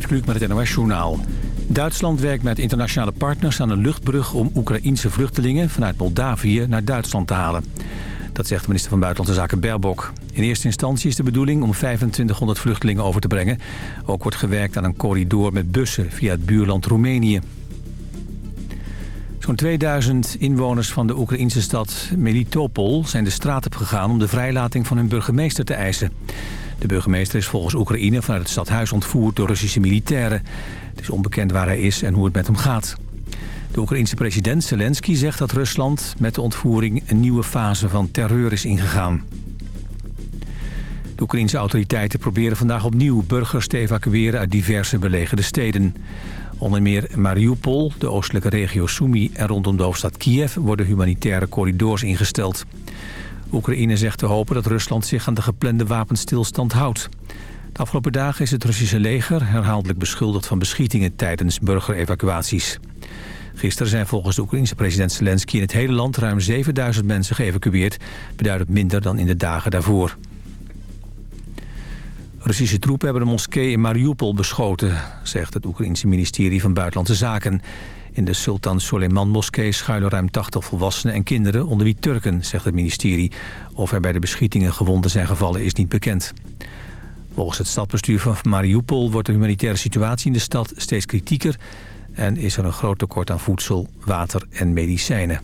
Gert met het NOS-journaal. Duitsland werkt met internationale partners aan een luchtbrug... om Oekraïense vluchtelingen vanuit Moldavië naar Duitsland te halen. Dat zegt de minister van Buitenlandse Zaken Baerbock. In eerste instantie is de bedoeling om 2500 vluchtelingen over te brengen. Ook wordt gewerkt aan een corridor met bussen via het buurland Roemenië. Zo'n 2000 inwoners van de Oekraïnse stad Melitopol zijn de straat op gegaan om de vrijlating van hun burgemeester te eisen. De burgemeester is volgens Oekraïne vanuit het stadhuis ontvoerd door Russische militairen. Het is onbekend waar hij is en hoe het met hem gaat. De Oekraïense president Zelensky zegt dat Rusland met de ontvoering een nieuwe fase van terreur is ingegaan. De Oekraïense autoriteiten proberen vandaag opnieuw burgers te evacueren uit diverse belegerde steden. Onder meer Mariupol, de oostelijke regio Sumy en rondom de hoofdstad Kiev worden humanitaire corridors ingesteld. Oekraïne zegt te hopen dat Rusland zich aan de geplande wapenstilstand houdt. De afgelopen dagen is het Russische leger herhaaldelijk beschuldigd van beschietingen tijdens burgerevacuaties. Gisteren zijn volgens de Oekraïnse president Zelensky in het hele land ruim 7000 mensen geëvacueerd, beduidend minder dan in de dagen daarvoor. Russische troepen hebben een moskee in Mariupol beschoten, zegt het Oekraïnse ministerie van Buitenlandse Zaken. In de Sultan Soleiman moskee schuilen ruim 80 volwassenen en kinderen onder wie Turken, zegt het ministerie. Of er bij de beschietingen gewonden zijn gevallen is niet bekend. Volgens het stadbestuur van Mariupol wordt de humanitaire situatie in de stad steeds kritieker... en is er een groot tekort aan voedsel, water en medicijnen.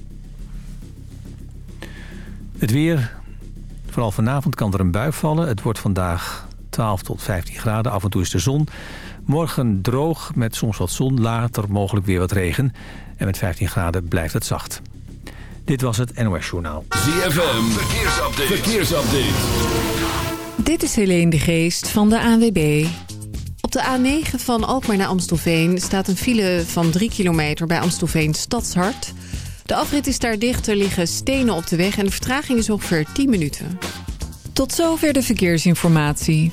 Het weer. Vooral vanavond kan er een bui vallen. Het wordt vandaag 12 tot 15 graden. Af en toe is de zon. Morgen droog met soms wat zon, later mogelijk weer wat regen. En met 15 graden blijft het zacht. Dit was het NOS Journaal. ZFM, verkeersupdate. verkeersupdate. Dit is Helene de Geest van de ANWB. Op de A9 van Alkmaar naar Amstelveen staat een file van 3 kilometer bij Amstelveen Stadshart. De afrit is daar dicht, er liggen stenen op de weg en de vertraging is ongeveer 10 minuten. Tot zover de verkeersinformatie.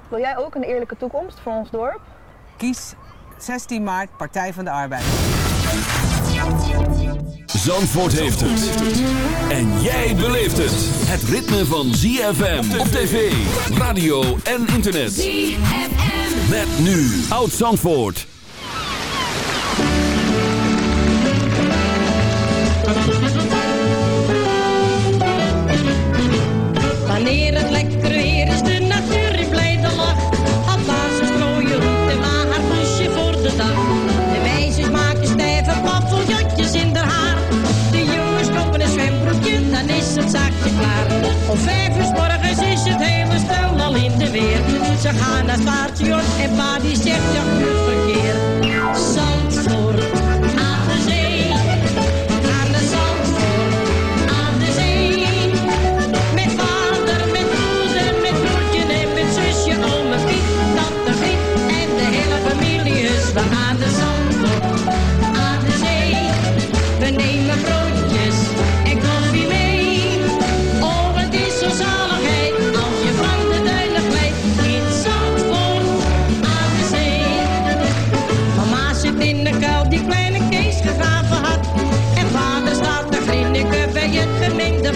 Wil jij ook een eerlijke toekomst voor ons dorp? Kies 16 maart Partij van de Arbeid. Zandvoort heeft het. En jij beleeft het. Het ritme van ZFM op tv, radio en internet. ZFM. Met nu Oud Zandvoort. Is het zaakje klaar. Om vijf uur morgens is het hele stel al in de weer. Ze gaan naar het station en pa die zegt ja, verkeer.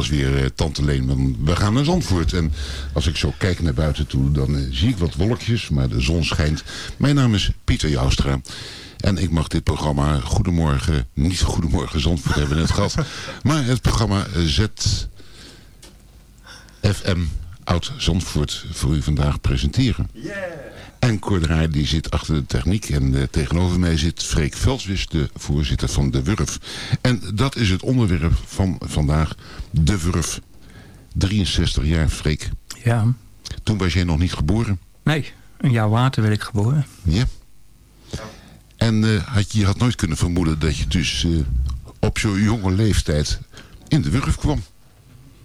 was weer uh, Tante Leen. We gaan naar Zandvoort. En als ik zo kijk naar buiten toe, dan uh, zie ik wat wolkjes, maar de zon schijnt. Mijn naam is Pieter Joustra. En ik mag dit programma Goedemorgen, niet Goedemorgen Zandvoort hebben we net gehad. Maar het programma ZFM Oud Zandvoort voor u vandaag presenteren. Yeah. En Cordraai die zit achter de techniek. En uh, tegenover mij zit Freek Veldswis, de voorzitter van De Wurf. En dat is het onderwerp van vandaag, De Wurf. 63 jaar, Freek. Ja. Toen was jij nog niet geboren? Nee, een jaar later werd ik geboren. Ja. En uh, had, je had nooit kunnen vermoeden dat je dus uh, op zo'n jonge leeftijd in De Wurf kwam.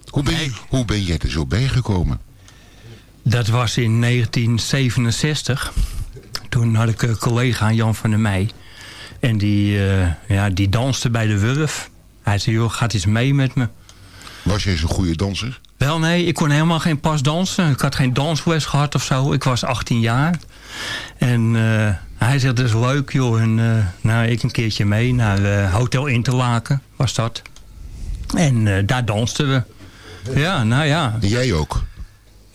Hoe ben, je, hoe ben jij er zo bijgekomen? Dat was in 1967. Toen had ik een collega Jan van der Meij. En die, uh, ja, die danste bij de Wurf. Hij zei, joh, gaat eens mee met me. Was jij zo'n goede danser? Wel, nee, ik kon helemaal geen pas dansen. Ik had geen dansles gehad of zo. Ik was 18 jaar. En uh, hij zegt, dat is leuk joh. En uh, nou, ik een keertje mee naar Hotel Interlaken, was dat. En daar dansten we. Ja, nou ja. En jij ook?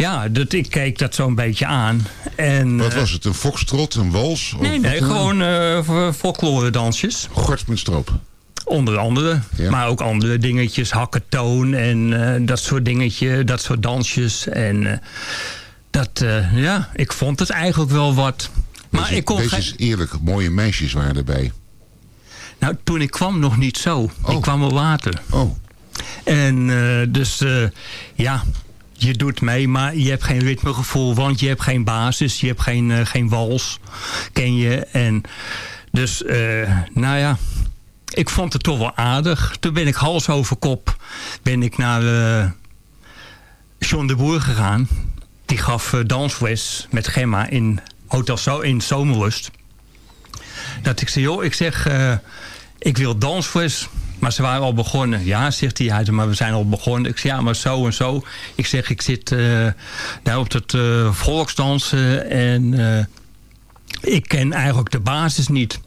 Ja, dat, ik keek dat zo'n beetje aan. En, Wat was het, een foxtrot, een wals? Nee, nee, gewoon uh, folklore dansjes. Gort met stroop? Onder andere. Ja. Maar ook andere dingetjes, hakketoon en uh, dat soort dingetje, dat soort dansjes. En uh, dat, ja, ik vond het eigenlijk wel wat. Maar ik kon eens eerlijk, mooie meisjes waren erbij. Nou, toen ik kwam nog niet zo. Oh. Ik kwam al later. Oh. En dus, ja, je doet mee, maar je hebt geen ritmegevoel, want je hebt geen basis, je hebt geen, uh, geen wals, ken je. En dus, uh, nou ja, ik vond het toch wel aardig. Toen ben ik hals over kop, ben ik naar uh, John de Boer gegaan. Die gaf dansles met Gemma in Hotel in Zomerlust. Dat ik zei, joh, ik zeg, ik wil dansles maar ze waren al begonnen. Ja, zegt hij, hij maar we zijn al begonnen. Ik zeg, ja, maar zo en zo. Ik zeg, ik zit uh, daar op het uh, volksdansen en uh, ik ken eigenlijk de basis niet.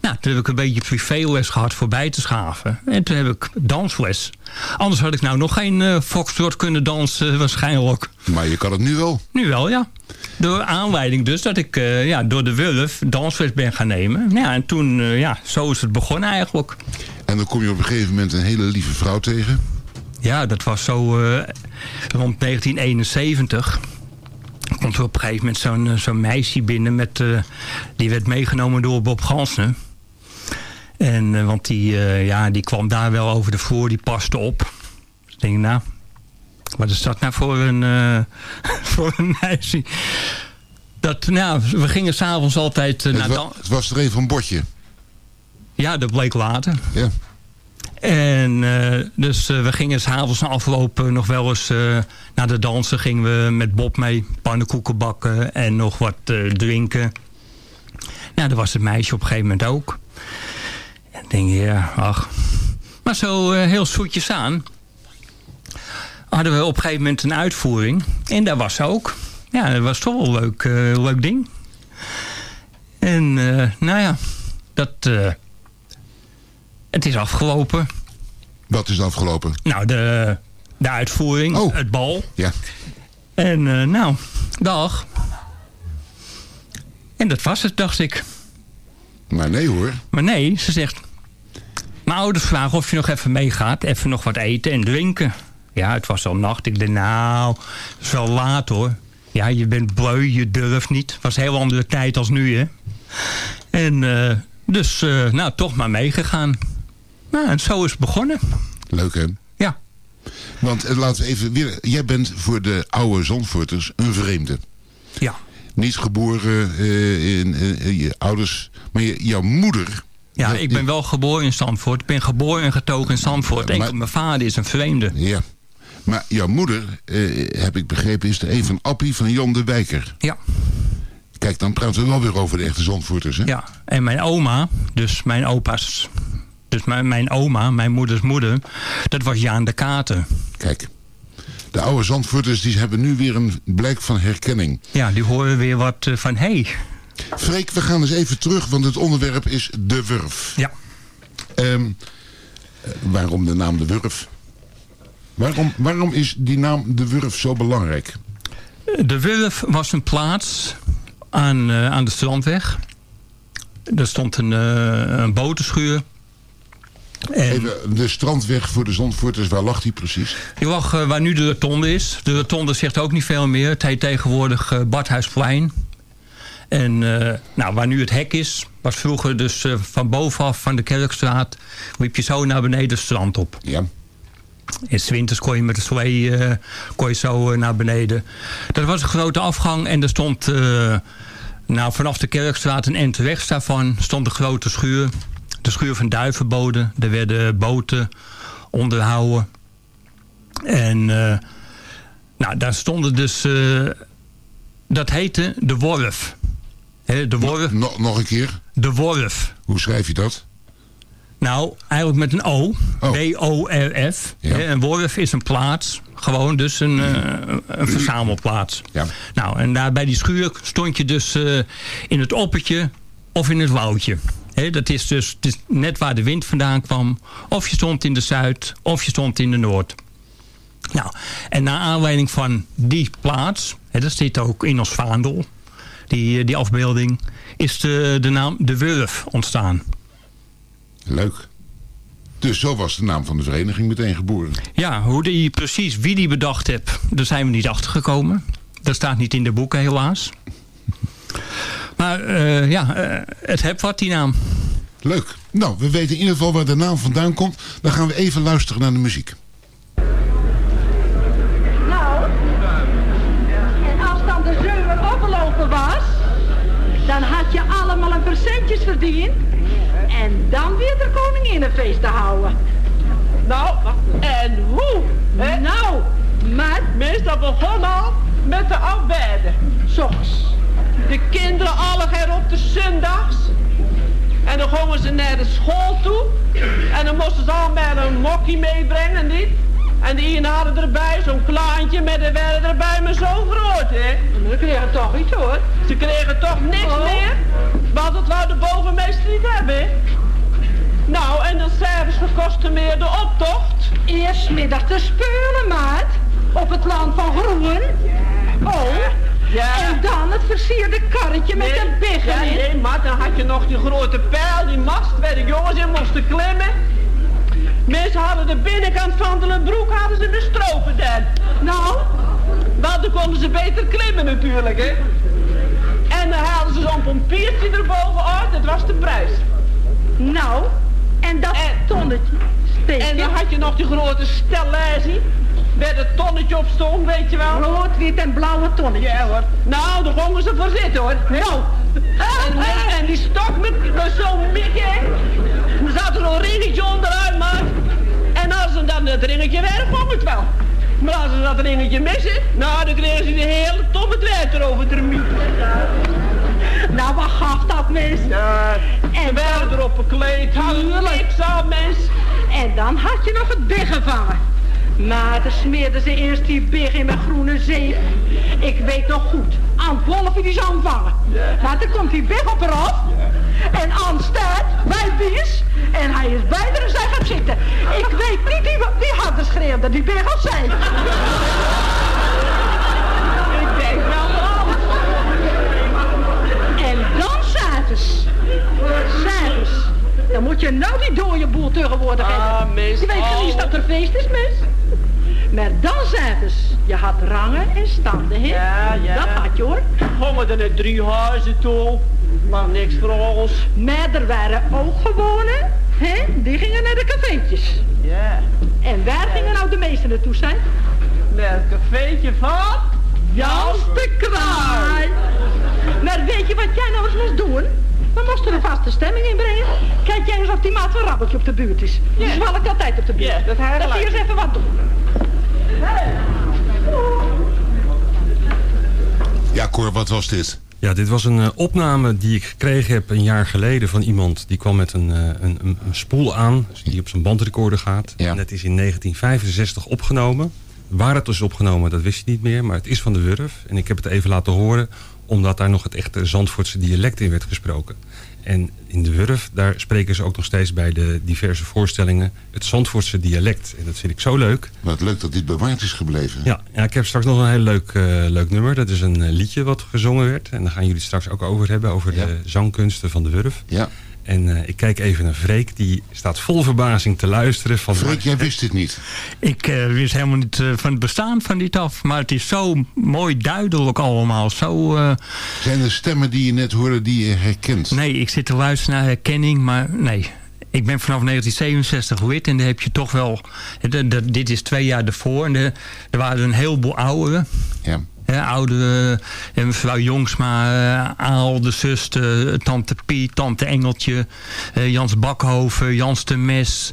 Nou, toen heb ik een beetje privéles gehad voor bij te schaven. En toen heb ik dansles. Anders had ik nou nog geen uh, foxtrot kunnen dansen waarschijnlijk. Maar je kan het nu wel? Nu wel, ja. Door aanleiding dus dat ik uh, ja, door de Wulf dansles ben gaan nemen. Ja, en toen, uh, ja, zo is het begonnen eigenlijk. En dan kom je op een gegeven moment een hele lieve vrouw tegen? Ja, dat was zo rond 1971 komt er op een gegeven moment zo'n zo'n meisje binnen. Met, uh, die werd meegenomen door Bob Gansner. En, uh, want die, uh, ja, die kwam daar wel over de vloer. Die paste op. Dus ik denk, nou... Wat is dat nou voor een, voor een meisje? Dat, nou, we gingen s'avonds altijd... het, naar wa het was er even een bordje. Ja, dat bleek later. Ja. En uh, dus uh, we gingen s'avonds na afloop nog wel eens uh, naar de dansen. Gingen we met Bob mee pannenkoeken bakken en nog wat drinken. Nou, dat was het meisje op een gegeven moment ook. En ik denk, ja, ach. Maar zo heel zoetjes aan. Hadden we op een gegeven moment een uitvoering. En daar was ze ook. Ja, dat was toch wel een leuk, leuk ding. En nou ja, dat... Het is afgelopen. Wat is afgelopen? Nou, de, de uitvoering, oh. het bal. Ja. En uh, nou, dag. En dat was het, dacht ik. Maar nee hoor. Maar nee, ze zegt... Mijn ouders vragen of je nog even meegaat. Even nog wat eten en drinken. Ja, het was al nacht. Ik dacht, nou, het is wel laat hoor. Ja, je bent bleu, je durft niet. Het was een heel andere tijd als nu, hè. En uh, dus, uh, nou, toch maar meegegaan. Nou, en zo is het begonnen. Leuk, hè? Ja. Want uh, laten we even weer... Jij bent voor de oude Zandvoorters een vreemde. Ja. Niet geboren uh, in, in, je ouders... Maar je, jouw moeder... Ja, ik ben wel geboren in Zandvoort. Ik ben geboren en getogen in Zandvoort. Enkel mijn vader is een vreemde. Ja. Maar jouw moeder, heb ik begrepen, is de een van Appie van Jan de Wijker. Ja. Kijk, dan praten we wel weer over de echte Zandvoorters, hè? Ja, en mijn oma, dus mijn opa's... Dus mijn, mijn oma, mijn moeders moeder, dat was Jaan de Katen. Kijk, de oude Zandvoorters die hebben nu weer een blijk van herkenning. Ja, die horen weer wat uh, van, hé... Hey. Freek, we gaan eens even terug, want het onderwerp is de Wurf. Ja. Um, waarom de naam de Wurf? Waarom, waarom is die naam De Wurf zo belangrijk? De Wurf was een plaats aan, uh, aan de strandweg. Er stond een, uh, een botenschuur. Even, de strandweg voor de Zandvoorters, waar lag die precies? Die lag uh, waar nu de rotonde is. De rotonde zegt ook niet veel meer. Het heet tegenwoordig uh, Badhuisplein. En nou, waar nu het hek is, was vroeger dus van bovenaf van de Kerkstraat... liep je zo naar beneden het strand op. Ja. In winters kon je met de slee kon je zo naar beneden. Dat was een grote afgang en er stond nou, vanaf de Kerkstraat en Enterechts daarvan stond een grote schuur. De schuur van Duivenboden. Er werden boten onderhouden. En nou, daar stonden dus... dat heette de Worf. He, de Worf. Nog, nog een keer? De Worf. Hoe schrijf je dat? Nou, eigenlijk met een O. Oh. W-O-R-F. Ja. Een worf is een plaats. Gewoon dus een, uh, een verzamelplaats. Ja. Nou, en daar bij die schuur stond je dus uh, in het oppertje of in het woudje. He, dat is dus is net waar de wind vandaan kwam. Of je stond in de Zuid, of je stond in de Noord. Nou, en naar aanleiding van die plaats, he, dat zit ook in ons vaandel, die, die afbeelding, is de, de naam De Wurf ontstaan. Leuk. Dus zo was de naam van de vereniging meteen geboren. Ja, hoe die precies, wie die bedacht heeft, daar zijn we niet achter gekomen. Dat staat niet in de boeken helaas. Maar uh, ja, uh, het heb wat die naam. Leuk. Nou, we weten in ieder geval waar de naam vandaan komt. Dan gaan we even luisteren naar de muziek. Nou, en als dan de zeuren opgelopen was, dan had je allemaal een percentjes verdiend. En dan weer de koninginnenfeest te houden. Nou, en hoe? Hè? Nou, maar... Meestal begon al met de afbeiden. Soms. De kinderen alle op de zondags. En dan gingen ze naar de school toe. En dan moesten ze al met een mokkie meebrengen, niet? En die ene hadden erbij zo'n klaantje met de werden erbij maar zo groot, hè? Ze kregen toch iets, hoor. Ze kregen toch niks oh. meer? Want het wou de bovenmeester niet hebben. Nou, en dan s'avonds verkosten meer de optocht. Eerst middag te speulen, maat. Op het land van Groen. Oh. Ja. En dan het versierde karretje met de biggen ja, Nee, maar dan had je nog die grote pijl, die mast waar de jongens in moesten klimmen. Mensen hadden de binnenkant van de broek hadden ze de stropen dan. Nou? Want dan konden ze beter klimmen natuurlijk, hè. En dan haalden ze zo'n pompiertje erbovenuit, dat was de prijs. Nou, en dat en, tonnetje steek En dan had je nog die grote stellijzie. Met het tonnetje op stond, weet je wel. Rood, wit en blauwe tonnetje. Ja hoor. Nou, daar gingen ze voor zitten hoor. Nou. En, en, die stok met, met zo'n mikke. Er zat er een ringetje onderuit, maar. En als ze dan het ringetje weg, kwam het wel. Maar als ze dat ringetje missen, nou, dan kregen ze de hele het water over de miet. Nou, wat gaf dat mis? Ja, en werden erop gekleed, hadden niks aan mis. En dan had je nog het big gevangen. Maar dan smeerden ze eerst die big in mijn groene zeep. Ik weet nog goed, aan Wolfie die zou vangen. Ja. Maar dan komt die big op eraf. Ja. En An staat bij Bies. En hij is bij en zij gaat zitten. Ik weet niet wie, wie harder schreeuwde, die big of zij. Ik denk wel s'avonds. S'avonds. Dan moet je nou die dode boel tegenwoordig ah, hebben. Mis, je weet oh. niet dat er feest is, mis. Maar dan s'avonds. Je had rangen en standen, hè? Ja, ja. Dat had je, hoor. Gingen er naar drie huizen toe. Maar niks voor ons. Maar er waren ook gewonen, hè? Die gingen naar de cafeetjes. Ja. En waar gingen nou de meesten naartoe zijn? Naar het cafeetje van... Jans de Kraai. Maar weet je wat jij nou eens moest doen? We moesten een vaste stemming inbrengen. Kijk jij eens of die maat van Rabbeltje op de buurt is. Die yeah. zwalkt altijd op de buurt. Ja, dat hij Dat eens even wat doen. Ja, Cor, wat was dit? Ja, dit was een uh, opname die ik gekregen heb een jaar geleden van iemand. Die kwam met een, uh, een, een, spoel aan, die op zijn bandrecorder gaat. Ja. En het is in 1965 opgenomen. Waar het is opgenomen, dat wist je niet meer. Maar het is van de Wurf. En ik heb het even laten horen omdat daar nog het echte Zandvoortse dialect in werd gesproken. En in de Wurf, daar spreken ze ook nog steeds bij de diverse voorstellingen het Zandvoortse dialect. En dat vind ik zo leuk. Wat leuk dat dit bewaard is gebleven. Ja, ja ik heb straks nog een heel leuk, uh, leuk nummer. Dat is een uh, liedje wat gezongen werd. En daar gaan jullie straks ook over hebben, over ja. de zangkunsten van de Wurf. Ja. En uh, ik kijk even naar Freek, die staat vol verbazing te luisteren. Van Freek, jij wist het niet? Ik uh, wist helemaal niet uh, van het bestaan van dit af. Maar het is zo mooi duidelijk allemaal. Zo, Zijn er stemmen die je net hoorde die je herkent? Nee, ik zit te luisteren naar herkenning, maar nee. Ik ben vanaf 1967 lid en dan heb je toch wel... De, de, dit is twee jaar ervoor en de, er waren een heleboel ouderen. Ja. He, oude uh, mevrouw Jongsma, uh, Aal, de zuster, tante Piet, tante Engeltje, uh, Jans Bakhoven, Jans de Mes,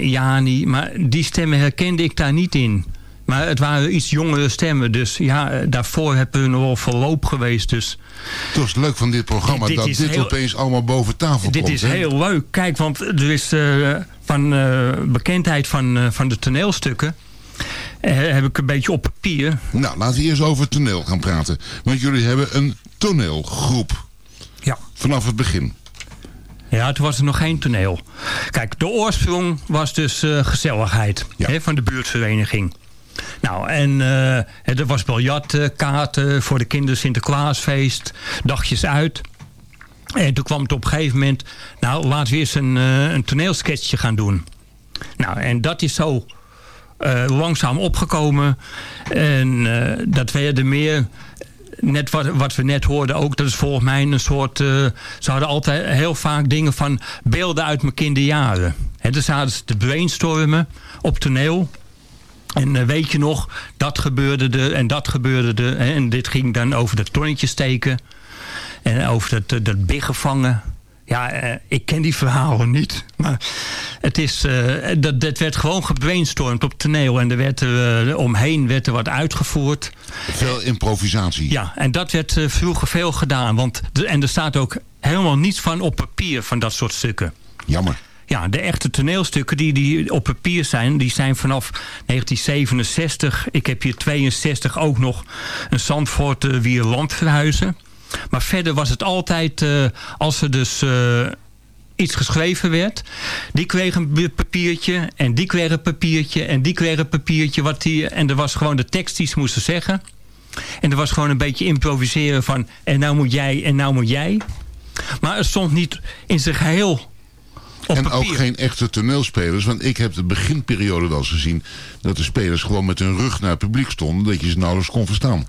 Jani. Maar die stemmen herkende ik daar niet in. Maar het waren iets jongere stemmen. Dus ja, daarvoor hebben we nog wel verloop geweest. Dus het is leuk van dit programma dit dat dit heel, opeens allemaal boven tafel dit komt. Dit is hè? heel leuk. Kijk, want er is van bekendheid van, van de toneelstukken... Uh, heb ik een beetje op papier. Nou, laten we eerst over toneel gaan praten. Want jullie hebben een toneelgroep. Ja. Vanaf het begin. Ja, toen was er nog geen toneel. Kijk, de oorsprong was dus uh, gezelligheid ja. van de buurtvereniging. Nou, en uh, er was biljarten, kaarten voor de kinderen Sinterklaasfeest, dagjes uit. En toen kwam het op een gegeven moment, nou, laten we eens een, uh, een toneelsketchje gaan doen. Nou, en dat is zo langzaam opgekomen. En uh, dat werden meer... Net wat, wat we net hoorden ook, dat is volgens mij een soort... Uh, ze hadden altijd heel vaak dingen van beelden uit mijn kinderjaren. He, dan zaten ze te brainstormen op toneel. En weet je nog, dat gebeurde er en dat gebeurde er. En dit ging dan over dat tonnetje steken. En over dat, dat biggen vangen. Ja, uh, ik ken die verhalen niet. Maar het is, uh, dat, dat werd gewoon gebrainstormd op toneel. En er werd er, uh, omheen werd er wat uitgevoerd. Veel improvisatie. Ja, en dat werd vroeger veel gedaan. Want de, en er staat ook helemaal niets van op papier van dat soort stukken. Jammer. Ja, de echte toneelstukken die, die op papier zijn... die zijn vanaf 1967. Ik heb hier 62 ook nog een Zandvoort uh, Wierland verhuizen. Maar verder was het altijd, uh, als er dus uh, iets geschreven werd... die kreeg een papiertje en die kreeg een papiertje en die kreeg een papiertje. Wat die, en er was gewoon de tekst die ze moesten zeggen. En er was gewoon een beetje improviseren van... en nou moet jij en nou moet jij. Maar het stond niet in zijn geheel op en papier. ook geen echte toneelspelers. Want ik heb de beginperiode wel eens gezien... dat de spelers gewoon met hun rug naar het publiek stonden... dat je ze nauwelijks kon verstaan.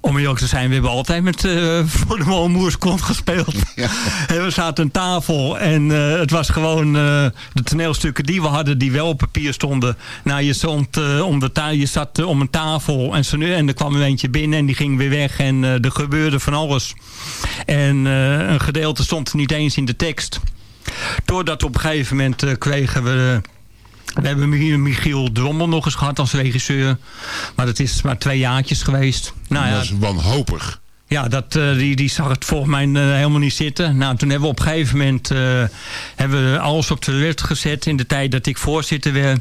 Om eerlijk te zijn, we hebben altijd met uh, voor de Walmoers kont gespeeld. Ja. En we zaten aan tafel en uh, het was gewoon uh, de toneelstukken die we hadden, die wel op papier stonden. Nou, je, stond, om de je zat om een tafel en, zo, en er kwam er eentje binnen en die ging weer weg en er gebeurde van alles. En een gedeelte stond niet eens in de tekst. Doordat op een gegeven moment kregen we... We hebben Michiel Drommel nog eens gehad als regisseur. Maar dat is maar twee jaartjes geweest. Nou, dat is ja, wanhopig. Ja, dat, uh, die, die zag het volgens mij uh, helemaal niet zitten. Nou, toen hebben we op een gegeven moment uh, hebben we alles op de wet gezet... in de tijd dat ik voorzitter werd.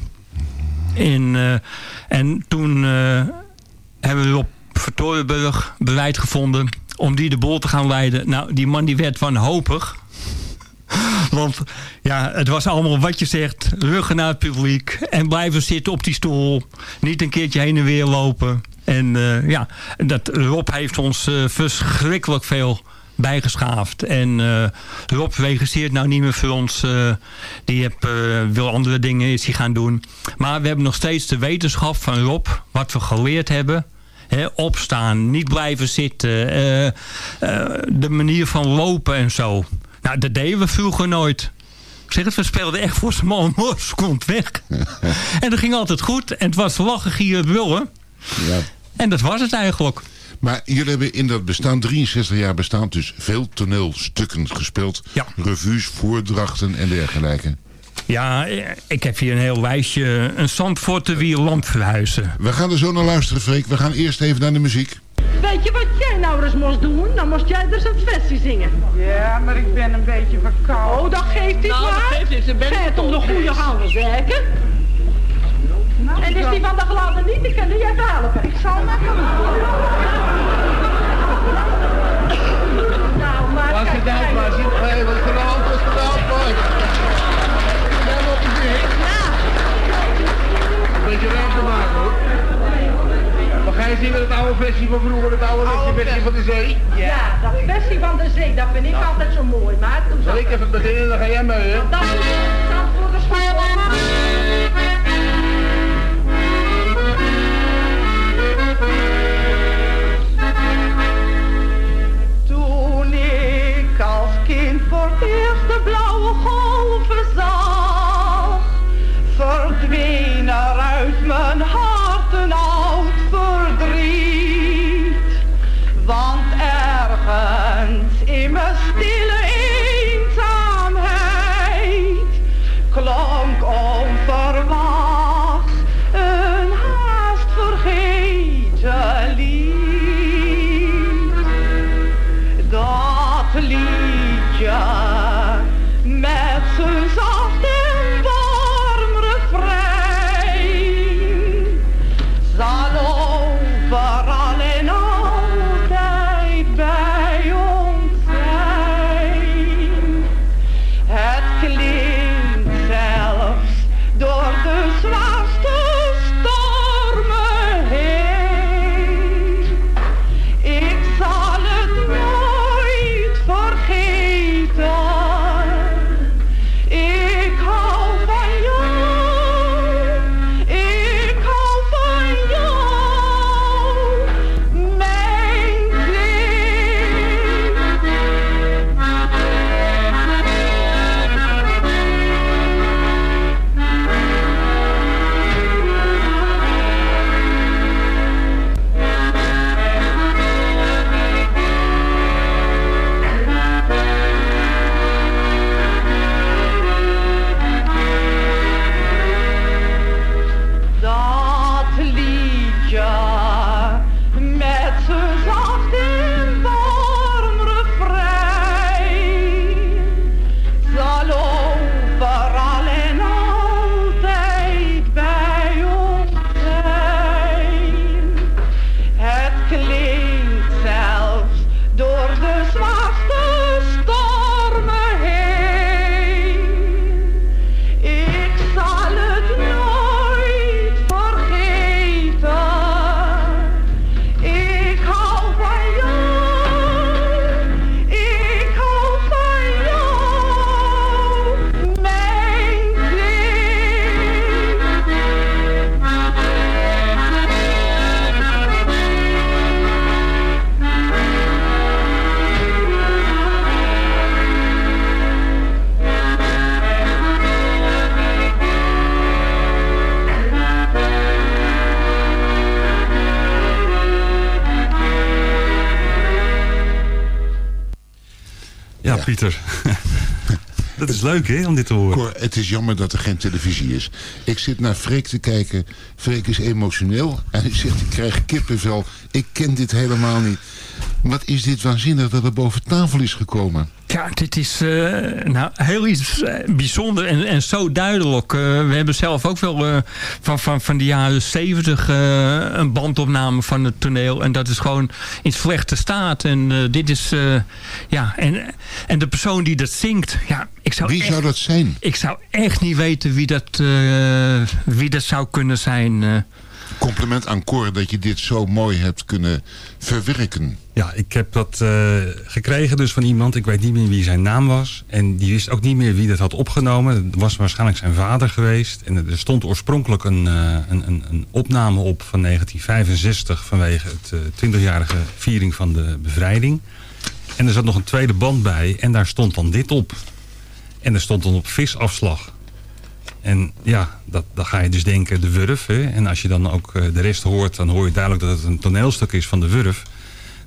In, en toen hebben we op Vertorenburg beleid gevonden... om die de boel te gaan leiden. Nou, die man die werd wanhopig... Want ja, het was allemaal wat je zegt. Ruggen naar het publiek. En blijven zitten op die stoel. Niet een keertje heen en weer lopen. En uh, ja, dat, Rob heeft ons uh, verschrikkelijk veel bijgeschaafd. En uh, Rob regisseert nou niet meer voor ons. die wil andere dingen is gaan doen. Maar we hebben nog steeds de wetenschap van Rob. Wat we geleerd hebben. He, opstaan, niet blijven zitten. de manier van lopen en zo. Nou, dat deden we vroeger nooit. Zeg het, we speelden echt voor zijn man komt weg. en dat ging altijd goed. En het was lachen, gieren, brullen. Ja. En dat was het eigenlijk. Maar jullie hebben in dat bestaan, 63 jaar bestaan, dus veel toneelstukken gespeeld. Ja. Revues, voordrachten en dergelijke. Ja, ik heb hier een heel lijstje. Een Zandvoorte wie land verhuizen. We gaan er zo naar luisteren, Freek. We gaan eerst even naar de muziek. Weet je wat jij nou eens moest doen? Dan moest jij dus een versie zingen. Ja, maar ik ben een beetje verkouden. Oh, dat geeft niet nou, maar. dat geeft niet. Ze ben Gaat om de goede handen werken. Nou, en is die van de gladde niet, die kan jij helpen. Ik zal maar gaan. nou, maar Was het oude versie van vroeger, het oude, oude versie van de zee? Ja, dat versie van de zee, dat vind ik nou. altijd zo mooi. Maar toen Zal ik even beginnen, dan ga jij mee, hè? Pieter. dat is leuk, hè, om dit te horen. Het is jammer dat er geen televisie is. Ik zit naar Freek te kijken. Freek is emotioneel. En hij zegt, ik krijg kippenvel. Ik ken dit helemaal niet. Wat is dit waanzinnig dat er boven tafel is gekomen? Ja, dit is eh, nou, heel iets eh, bijzonder en, en zo duidelijk. Eh, we hebben zelf ook wel van, van, van de jaren zeventig een bandopname van het toneel. En dat is gewoon in slechte staat. En dit is, ja, en, en de persoon die dat zingt, ja, ik zou Wie echt, zou dat zijn? Ik zou echt niet weten wie dat, wie dat zou kunnen zijn. Eh. Compliment aan Cor dat je dit zo mooi hebt kunnen verwerken. Ja, ik heb dat eh, gekregen dus van iemand. Ik weet niet meer wie zijn naam was. En die wist ook niet meer wie dat had opgenomen. Het was waarschijnlijk zijn vader geweest. En er stond oorspronkelijk een, eh, een, een, opname op van 1965... vanwege het eh, 20-jarige viering van de bevrijding. En er zat nog een tweede band bij. En daar stond dan dit op. En er stond dan op visafslag. En ja, dat, dan ga je dus denken de Wurf. Hè? En als je dan ook eh, de rest hoort, dan hoor je duidelijk dat het een toneelstuk is van de Wurf.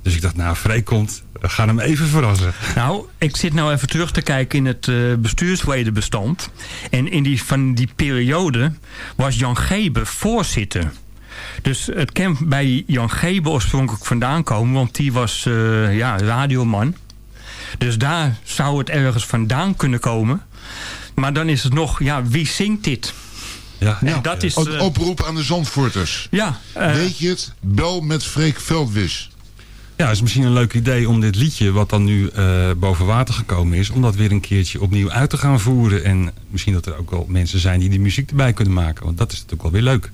Dus ik dacht, nou, Freek komt, we gaan hem even verrassen. Nou, ik zit nou even terug te kijken in het uh, bestuursledenbestand. En in die, van die periode was Jan Gebe voorzitter. Dus het kan bij Jan Gebe oorspronkelijk vandaan komen, want die was uh, ja, radioman. Dus daar zou het ergens vandaan kunnen komen. Maar dan is het nog, ja, wie zingt dit? Ja, dat is, Een oproep aan de Zandvoorters. Ja. Uh, Weet je het? Bel met Freek Veldwis. Ja, het is misschien een leuk idee om dit liedje, wat dan nu uh, boven water gekomen is... om dat weer een keertje opnieuw uit te gaan voeren. En misschien dat er ook wel mensen zijn die die muziek erbij kunnen maken. Want dat is natuurlijk wel weer leuk.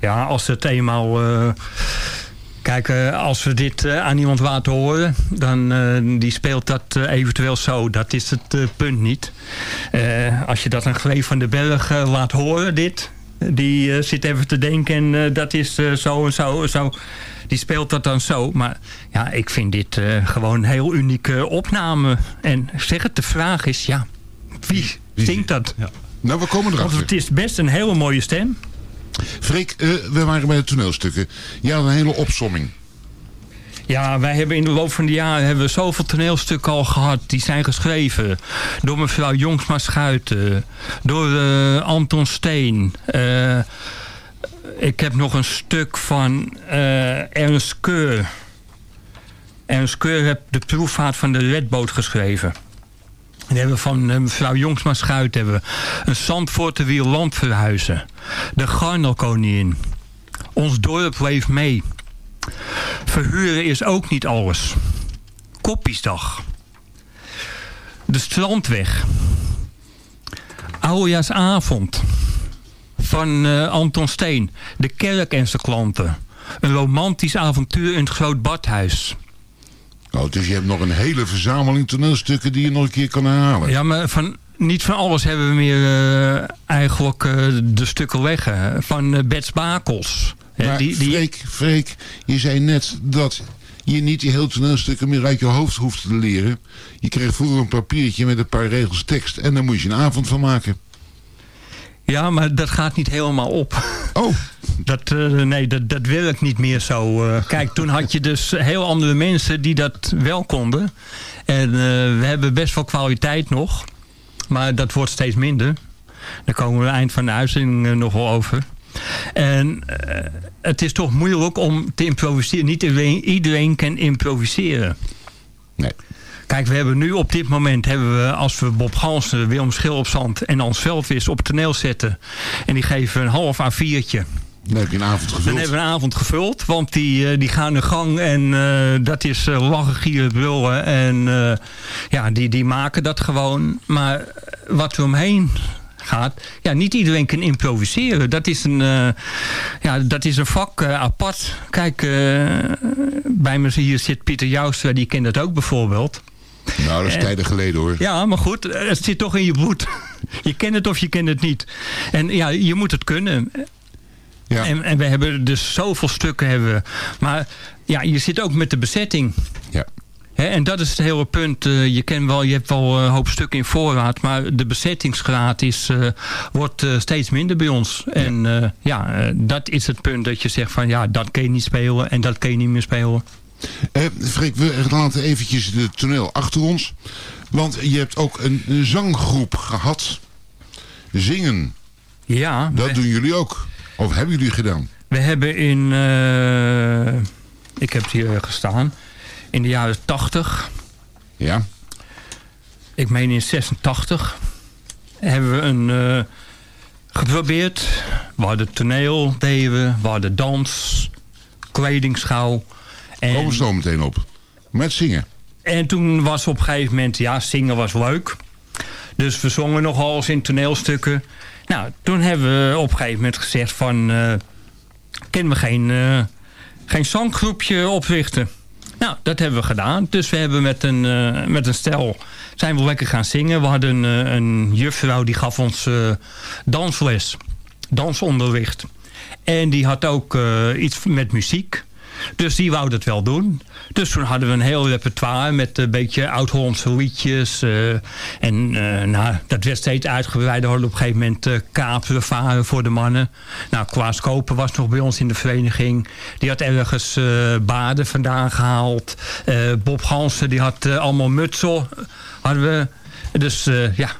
Ja, als het eenmaal... Uh... Kijk, eh, als we dit eh, aan iemand laten horen, dan uh, die speelt dat eventueel zo. Dat is het punt niet. als je dat aan Gleef van den Berg laat horen, dit, die zit even te denken en dat is zo en zo, zo. Die speelt dat dan zo. Maar ja, ik vind dit gewoon een heel unieke opname. En zeg het, de vraag is, ja, wie, zingt dat? Ja. Nou, we komen erachter. Want het is best een hele mooie stem. Freek, we waren bij de toneelstukken. Ja, een hele opsomming. Ja, wij hebben in de loop van de jaren hebben we zoveel toneelstukken al gehad. Die zijn geschreven door mevrouw Jongsma Schuiten. Door uh, Anton Steen. Uh, ik heb nog een stuk van Ernst Keur. Ernst Keur heeft de proefvaart van de redboot geschreven. En hebben we van mevrouw Jongsma Schuit hebben we een land verhuizen. De Garnelkoningin. Ons dorp leeft mee. Verhuren is ook niet alles. Koppiesdag. De strandweg. Oudejaarsavond. Van uh, Anton Steen. De kerk en zijn klanten. Een romantisch avontuur in het Groot Badhuis. Oh, dus je hebt nog een hele verzameling toneelstukken die je nog een keer kan herhalen. Ja, maar van, niet van alles hebben we meer uh, eigenlijk uh, de stukken leggen. Van uh, Bets Bakels. Maar die, die... Freek, Freek, je zei net dat je niet die hele toneelstukken meer uit je hoofd hoeft te leren. Je kreeg vroeger een papiertje met een paar regels tekst en daar moest je een avond van maken. Ja, maar dat gaat niet helemaal op. Oh. Dat, uh, nee, dat, dat werkt niet meer zo. Uh, kijk, toen had je dus heel andere mensen die dat wel konden. En uh, we hebben best wel kwaliteit nog. Maar dat wordt steeds minder. Daar komen we eind van de uitzending nog wel over. En het is toch moeilijk om te improviseren. Niet iedereen, iedereen kan improviseren. Nee. Kijk, we hebben nu op dit moment, hebben we, als we Bob Gansen, Willem Schil op zand en Hans Veldwis op het toneel zetten. En die geven een half A4'tje. Dan heb je een avond gevuld. Dan hebben we een avond gevuld, want die, die gaan de gang en uh, dat is uh, lachen, gieren, brullen. En uh, ja, die, die maken dat gewoon. Maar wat er omheen gaat. Ja, niet iedereen kan improviseren. Dat is een, ja, dat is een vak apart. Kijk, bij me hier zit Pieter Joustra, die kent dat ook bijvoorbeeld. Nou, dat is tijden geleden hoor. Ja, maar goed, het zit toch in je bloed. je kent het of je kent het niet. En ja, je moet het kunnen. Ja. En, en we hebben dus zoveel stukken hebben we. Maar ja, je zit ook met de bezetting. Ja. He, en dat is het hele punt. Uh, je, ken wel, je hebt wel een hoop stukken in voorraad. Maar de bezettingsgraad is, uh, wordt uh, steeds minder bij ons. Ja. En ja, dat is het punt dat je zegt van ja, dat kun je niet spelen. En dat kun je niet meer spelen. Freek, we laten eventjes de toneel achter ons. Want je hebt ook een, een zanggroep gehad. Zingen. Ja. Dat we... doen jullie ook. Of hebben jullie gedaan? We hebben in... ik heb het hier gestaan in de jaren 80. Ja. Ik meen in 86 hebben we een uh, geprobeerd. We hadden toneel, deden we, we hadden dans, kledingschouw. En, Komen we zo meteen op. Met zingen. En toen was op een gegeven moment, ja, zingen was leuk. Dus we zongen nogal eens in toneelstukken. Nou, toen hebben we op een gegeven moment gezegd van... Uh, kunnen we geen, uh, geen zanggroepje oprichten? Nou, dat hebben we gedaan. Dus we hebben met een, uh, met een stel zijn we lekker gaan zingen. We hadden uh, een juffrouw die gaf ons dansles, dansonderricht. En die had ook iets met muziek. Dus die wou dat wel doen. Dus toen hadden we een heel repertoire met een beetje oud-Hollandse liedjes. Uh, en uh, nou, dat werd steeds uitgebreider. Hadden op een gegeven moment uh, kaperen varen voor de mannen. Nou, Klaas Koper was nog bij ons in de vereniging. Die had ergens baden vandaan gehaald. Bob Hansen die had allemaal mutsen. Hadden we. Dus ja...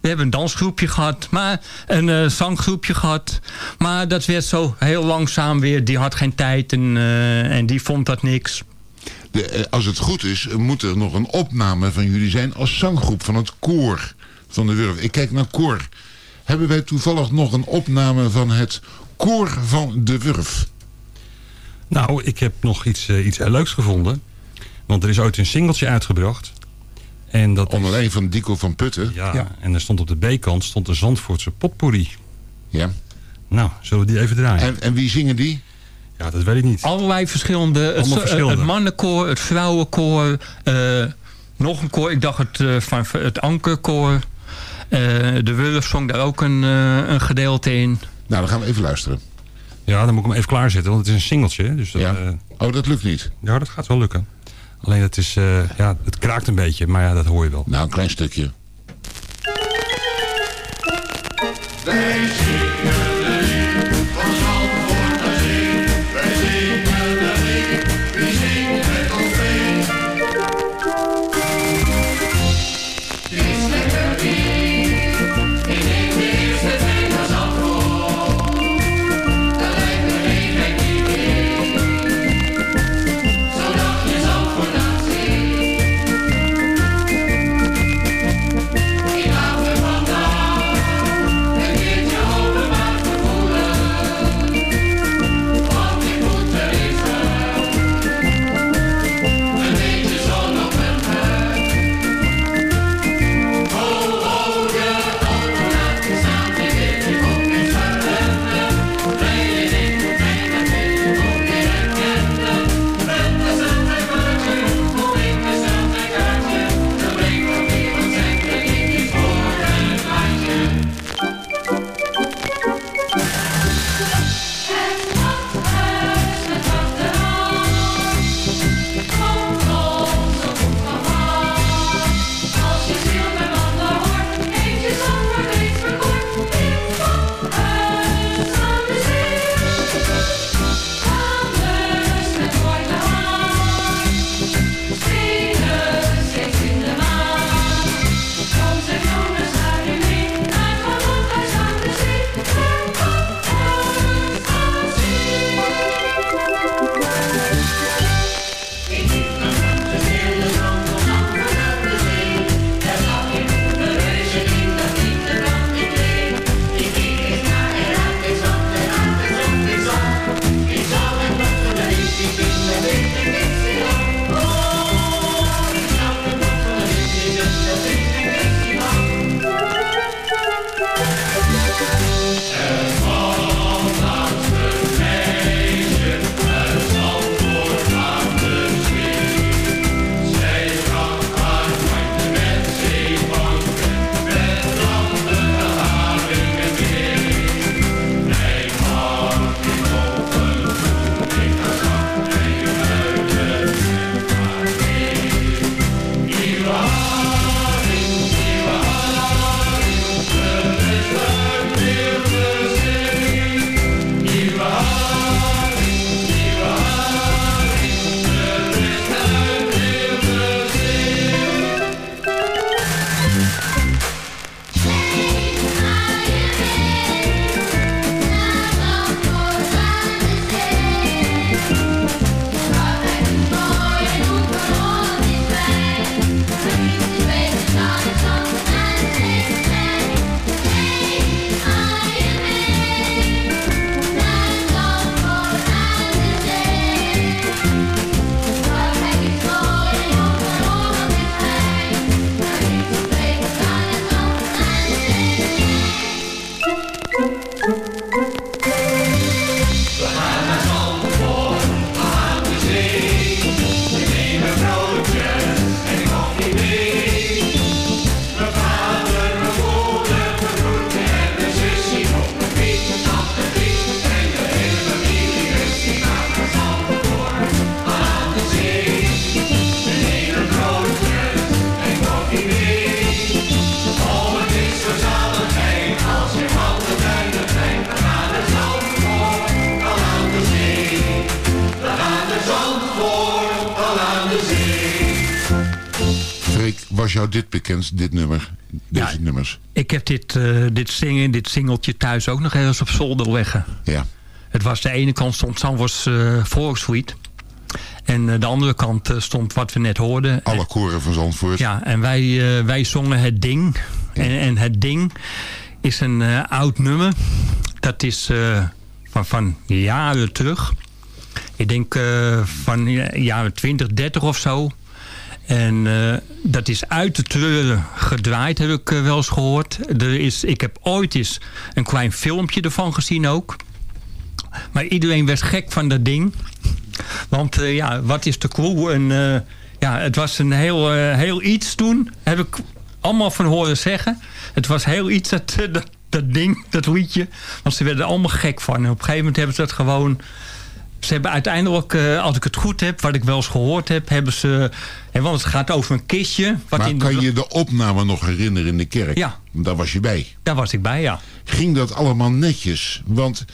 We hebben een dansgroepje gehad, maar een uh, zanggroepje gehad. Maar dat werd zo heel langzaam weer. Die had geen tijd en, uh, en die vond dat niks. De, uh, als het goed is, moet er nog een opname van jullie zijn als zanggroep van het koor van de Wurf. Ik kijk naar koor. Hebben wij toevallig nog een opname van het koor van de Wurf? Nou, ik heb nog iets, iets leuks gevonden. Want er is ooit een singeltje uitgebracht. En dat Onder leiding van Dico van Putten. Ja, ja, en er stond op de B-kant stond de Zandvoortse potpourri. Ja. Nou, zullen we die even draaien? En, en wie zingen die? Ja, dat weet ik niet. Allerlei verschillende. Het, Allemaal eh, verschillende. het mannenkoor, het vrouwenkoor. eh, nog een koor. Ik dacht het, eh, van het ankerkoor. Eh, de Wurf zong daar ook een, een gedeelte in. Nou, dan gaan we even luisteren. Ja, dan moet ik hem even klaarzetten, want het is een singeltje. Dus dat, Ja. eh, Oh, dat lukt niet. ja, dat gaat wel lukken. Alleen het, is, eh, ja, het kraakt een beetje, maar ja, dat hoor je wel. Nou, een klein stukje. Dit nummer? Deze nummers? Ik heb dit, eh, dit zingen, dit singeltje thuis ook nog ergens op zolder leggen. Ja. Het was de ene kant stond Zandvoorts uh, Volkslied. En eh, de andere kant eh, stond wat we net hoorden. Alle koren van Zandvoort. Ja, en wij, eh, wij zongen Het Ding. En, en Het Ding is een eh, oud nummer. Dat is eh, van, van jaren terug. Ik denk eh, van ja, jaren 20, 30 of zo. En eh, dat is uit de treuren gedraaid, heb ik eh, wel eens gehoord. Er is, ik heb ooit eens een klein filmpje ervan gezien ook. maar iedereen werd gek van dat ding. Want eh, ja, wat is de clue? En, ja, het was een heel, heel iets toen. Heb ik allemaal van horen zeggen. Het was heel iets, dat, dat, dat ding, dat liedje. Want ze werden er allemaal gek van. En op een gegeven moment hebben ze dat gewoon... Ze hebben uiteindelijk, eh, als ik het goed heb, wat ik wel eens gehoord heb, hebben ze... Want het gaat over een kistje. Wat maar in kan je de opname nog herinneren in de kerk? Ja. Daar was je bij. Daar was ik bij, ja. Ging dat allemaal netjes? Want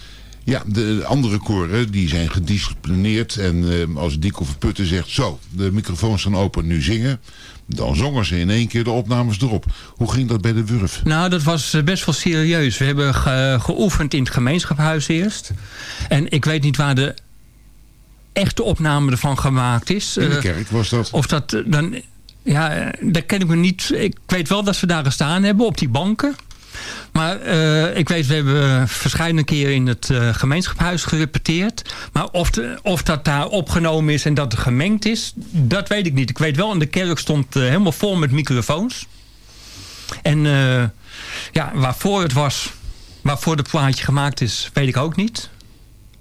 ja, de andere koren die zijn gedisciplineerd. En eh, als Dico Verputten zegt, zo, de microfoons staan open, nu zingen. Dan zongen ze in één keer de opnames erop. Hoe ging dat bij de Wurf? Nou, dat was eh, best wel serieus. We hebben ge- geoefend in het gemeenschapshuis eerst. En ik weet niet waar de echte opname ervan gemaakt is. In de Eh, kerk was dat? Of dat eh, dan... Ja, eh, daar ken ik me niet... Ik weet wel dat we daar gestaan hebben op die banken. Maar ik weet, we hebben verschillende keren in het eh gemeenschapshuis gerepeteerd. Maar of, de, of dat daar opgenomen is en dat het gemengd is, dat weet ik niet. Ik weet wel, in de kerk stond helemaal vol met microfoons. En ja, waarvoor het was, waarvoor het plaatje gemaakt is, weet ik ook niet.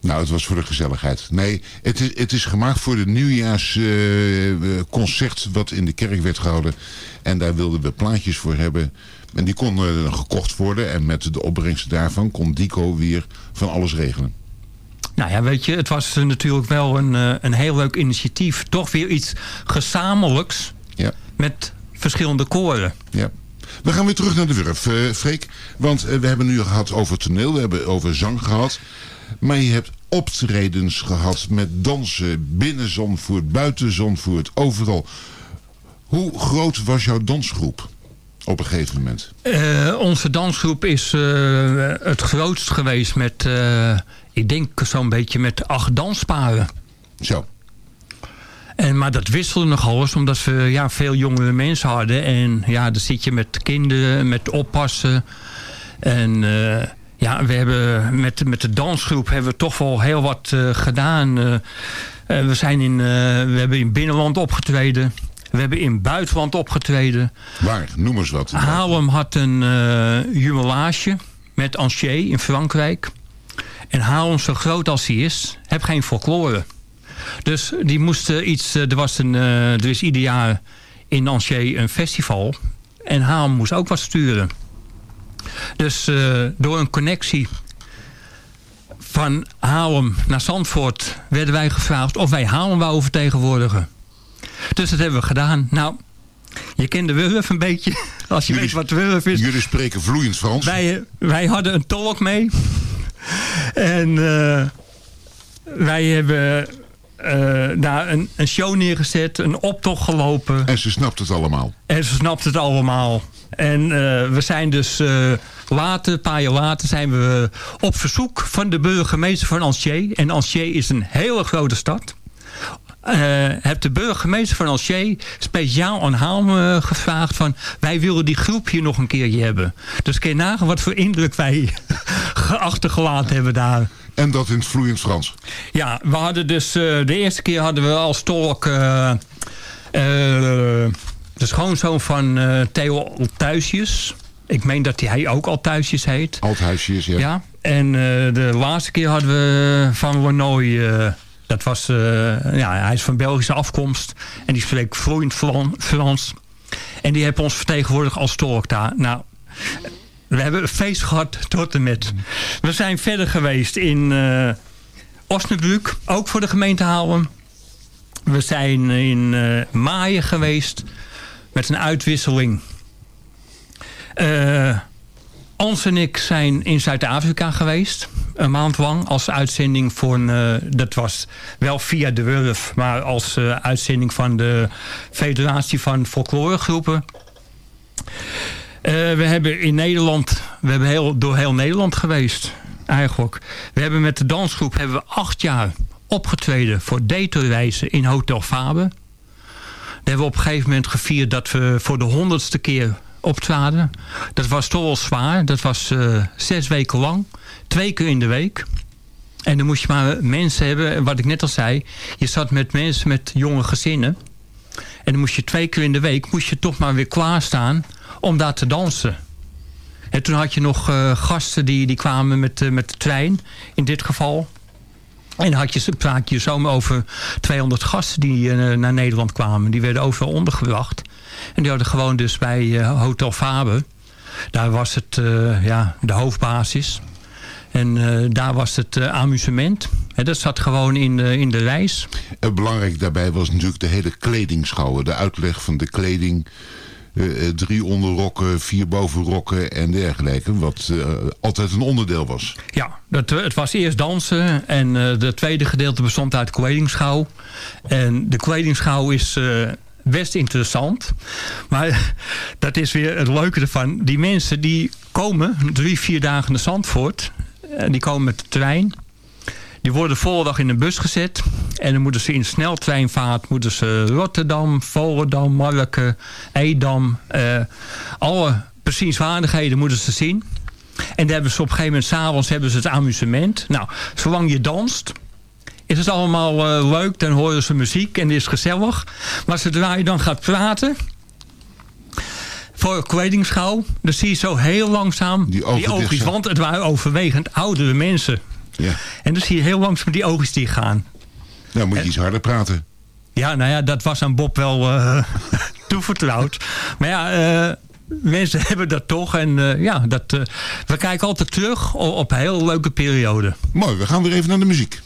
Nou, het was voor de gezelligheid. Nee, het is, het is gemaakt voor de nieuwjaarsconcert wat in de kerk werd gehouden. En daar wilden we plaatjes voor hebben. En die konden gekocht worden. En met de opbrengst daarvan kon Dico weer van alles regelen. Nou ja, weet je, het was natuurlijk wel een, eh, een heel leuk initiatief. Toch weer iets gezamenlijks Ja. met verschillende koren. Ja. We gaan weer terug naar de Wurf, eh Freek. Want eh, we hebben nu gehad over toneel, we hebben over zang gehad. Maar je hebt optredens gehad met dansen binnen Zandvoort, buiten Zandvoort, overal. Hoe groot was jouw dansgroep op een gegeven moment? Eh, onze dansgroep is eh, het grootst geweest met, eh, ik denk zo'n beetje met acht dansparen. Zo. En, maar dat wisselde nogal eens, omdat we ja, veel jongere mensen hadden. En ja, dan zit je met kinderen, met oppassen. En ja, we hebben met, met de dansgroep hebben we toch wel heel wat eh, gedaan. Eh, eh, we, zijn in, we hebben in binnenland opgetreden. We hebben in buitenland opgetreden. Waar? Noem eens wat. Haarlem had een jumelage met Ancier in Frankrijk. En Haarlem, zo groot als hij is, heeft geen folklore. Dus die moesten iets... Er, was een, er is ieder jaar in Ancier een festival. En Haarlem moest ook wat sturen. Dus eh, door een connectie van Haarlem naar Zandvoort... werden wij gevraagd of wij Haarlem wouden vertegenwoordigen. Dus dat hebben we gedaan. Nou, je kent de Wurf een beetje. Als je weet wat Wurf is. Jullie spreken vloeiend Frans. Wij, wij hadden een tolk mee. En eh, wij hebben daar een, een show neergezet. Een optocht gelopen. En ze snapt het allemaal. En ze snapt het allemaal. En eh, we zijn dus eh, later, een paar jaar later, zijn we op verzoek van de burgemeester van Ancier. En Ancier is een hele grote stad. eh heeft de burgemeester van Alger speciaal aan eh, gevraagd van... wij willen die groep hier nog een keertje hebben. Dus kun je nagaan wat voor indruk wij achtergelaten hebben daar. En dat in het vloeiend Frans. Ja, we hadden dus... eh, de eerste keer hadden we als tolk... eh, de schoonzoon van Theo Thuisjes. Ik meen dat hij ook al Thuisjes heet. Althuisjes, ja. Ja, en de laatste keer hadden we Van Lanoy... eh, dat was, ja, hij is van Belgische afkomst. En die spreekt vloeiend Frans. En die heeft ons vertegenwoordigd als tolk daar. Nou, we hebben een feest gehad tot en met. We zijn verder geweest in eh Osnabrück, ook voor de gemeente Haarlem. We zijn in eh Maaien geweest met een uitwisseling. Ons en ik zijn in Zuid-Afrika geweest. Een maand lang als uitzending voor een... dat was wel via de Wurf, maar als uitzending van de Federatie van Folkloregroepen. Eh, we hebben in Nederland... We hebben heel, door heel Nederland geweest, eigenlijk. We hebben met de dansgroep hebben we acht jaar opgetreden voor datereizen in Hotel Faber. Daar hebben we op een gegeven moment gevierd dat we voor de honderdste keer optraden. Dat was toch wel zwaar. Dat was eh, zes weken lang. Twee keer in de week. En dan moest je maar mensen hebben, wat ik net al zei. Je zat met mensen met jonge gezinnen. En dan moest je twee keer in de week moest je toch maar weer klaarstaan om daar te dansen. En toen had je nog eh, gasten die, die kwamen met, eh, met de trein, in dit geval. En dan had je, praat je zomaar over 200 gasten die eh, naar Nederland kwamen. Die werden overal ondergebracht. En die hadden gewoon dus bij Hotel Faber. Daar was het ja, de hoofdbasis. En daar was het amusement. Hè, dat zat gewoon in de, in de reis. En belangrijk daarbij was natuurlijk de hele kledingschouwen. De uitleg van de kleding. Eh, eh, drie onderrokken, vier bovenrokken en dergelijke. Wat eh, altijd een onderdeel was. Ja, eh, het was eerst dansen en het tweede gedeelte bestond uit kledingschouw. En de kledingschouw is best interessant. Maar dat is weer het leuke ervan. Die mensen die komen drie, vier dagen naar Zandvoort. Die komen met de trein. Die worden de volgende dag in een bus gezet. En dan moeten ze in sneltreinvaart moeten ze Rotterdam, Volendam, Marken, Edam. eh, alle bezienswaardigheden moeten ze zien. En dan hebben ze op een gegeven moment, s'avonds hebben ze het amusement. Nou, zolang je danst, is het allemaal eh, leuk. Dan horen ze muziek en het is gezellig. Maar zodra je dan gaat praten... Voor kledingschouw, dan zie je zo heel langzaam die, ogen oogjes. Want het waren overwegend oudere mensen. Ja. En dan zie je heel langzaam die oogjes die gaan. Nou moet je iets harder praten. Ja, nou ja, dat was aan Bob wel eh, toevertrouwd. Maar ja, eh, mensen hebben dat toch. En eh, ja, dat, we kijken altijd terug op, op een heel leuke periode. Mooi, we gaan weer even naar de muziek.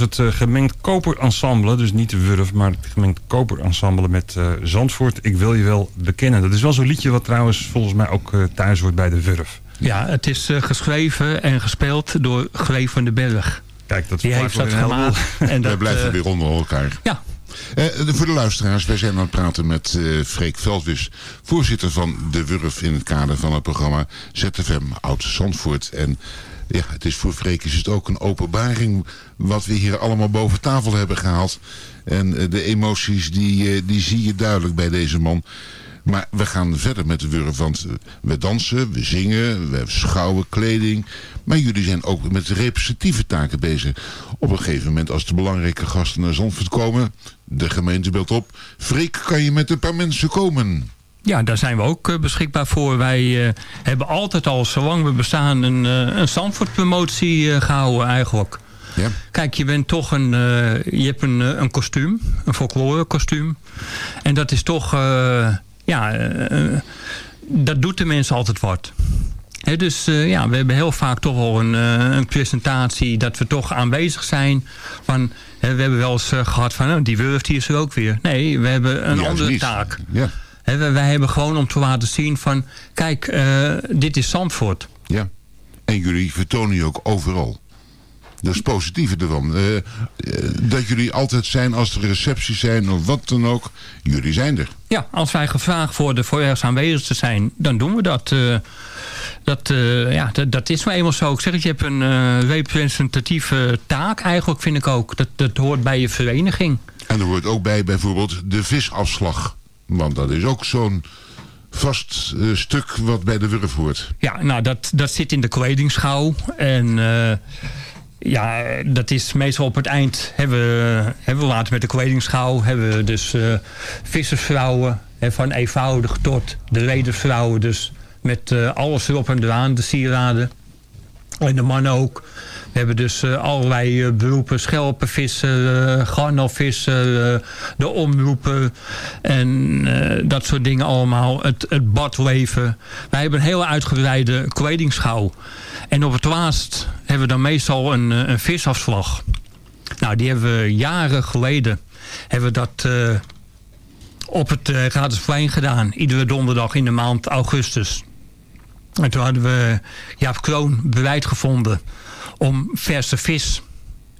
Het eh, gemengd koperensemble. Dus niet de Wurf, maar het gemengd koperensemble met eh, Zandvoort. Ik wil je wel bekennen. Dat is wel zo'n liedje wat trouwens volgens mij ook eh, thuis hoort bij de Wurf. Ja, het is eh, geschreven en gespeeld door Greef van den Berg. Kijk, dat Die heeft dat gemaakt. En Wij dat, blijven eh, weer onder elkaar. Ja. Eh, voor de luisteraars, wij zijn aan het praten met eh Freek Veldwis, voorzitter van De Wurf in het kader van het programma ZFM Oud Zandvoort. En ja, het is voor Freek is het ook een openbaring wat we hier allemaal boven tafel hebben gehaald. En eh, de emoties, die, eh, die zie je duidelijk bij deze man. Maar we gaan verder met de Wurf, want eh, we dansen, we zingen, we schouwen kleding. Maar jullie zijn ook met representatieve taken bezig. Op een gegeven moment, als de belangrijke gasten naar Zandvoort komen, de gemeente belt op. Freek, kan je met een paar mensen komen? Ja, daar zijn we ook eh, beschikbaar voor. Wij eh, hebben altijd al, zolang we bestaan, een, uh, een Zandvoort-promotie gehouden eigenlijk. Ja. Kijk, je bent toch een, je hebt een, een kostuum, een folklore kostuum. En dat is toch, ja, dat doet de mensen altijd wat. He, dus ja, we hebben heel vaak toch wel een, een presentatie dat we toch aanwezig zijn. Van, he, we hebben wel eens gehad van, oh, die Wurf die is er ook weer. Nee, we hebben een Juist andere niet. taak. Ja. He, wij, hebben gewoon om te laten zien van, kijk, eh, dit is Zandvoort. Ja. En jullie vertonen je ook overal. Dat is het positieve ervan. Eh, eh, dat jullie altijd zijn als er recepties zijn of wat dan ook. Jullie zijn er. Ja, als wij gevraagd worden voor ergens aanwezig te zijn, dan doen we dat. dat, ja, dat, dat is nou eenmaal zo. Ik zeg het, je hebt een representatieve taak eigenlijk, vind ik ook. Dat, dat hoort bij je vereniging. En er hoort ook bij bijvoorbeeld de visafslag. Want dat is ook zo'n vast eh, stuk wat bij de Wurf hoort. Ja, nou, dat, dat zit in de kledingschouw. En eh, ja, dat is meestal op het eind. Hebben we, hebben we met de kledingschouw. Hebben we dus eh, vissersvrouwen. Hè, van eenvoudig tot de redersvrouwen. Dus met alles erop en eraan. De sieraden. En de mannen ook. We hebben dus eh, allerlei eh, beroepen. Schelpenvisser, eh garnalvisser, eh, de omroepen. En dat soort dingen allemaal. Het, het badleven. Wij hebben een hele uitgebreide kledingschouw. En op het laatst hebben we dan meestal een, een visafslag. Nou, die hebben we jaren geleden. Hebben we dat op het uh, Radersplein gedaan. Iedere donderdag in de maand augustus. En toen hadden we Jaap Kroon bereid gevonden om verse vis.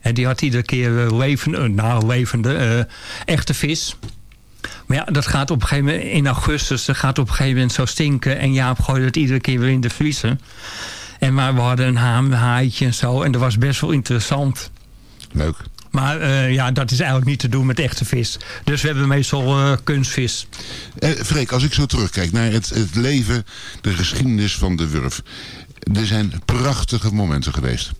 En die had iedere keer eh, levende, eh, nou levende, eh, echte vis. Maar ja, dat gaat op een gegeven moment in augustus, dat gaat op een gegeven moment zo stinken. En Jaap gooide het iedere keer weer in de vriezer. En maar we hadden een haam, een haaitje en zo. En dat was best wel interessant. Leuk. Maar ja, dat is eigenlijk niet te doen met echte vis. Dus we hebben meestal kunstvis. Eh, Freek, als ik zo terugkijk naar het, het leven, de geschiedenis van de Wurf. Er zijn prachtige momenten geweest.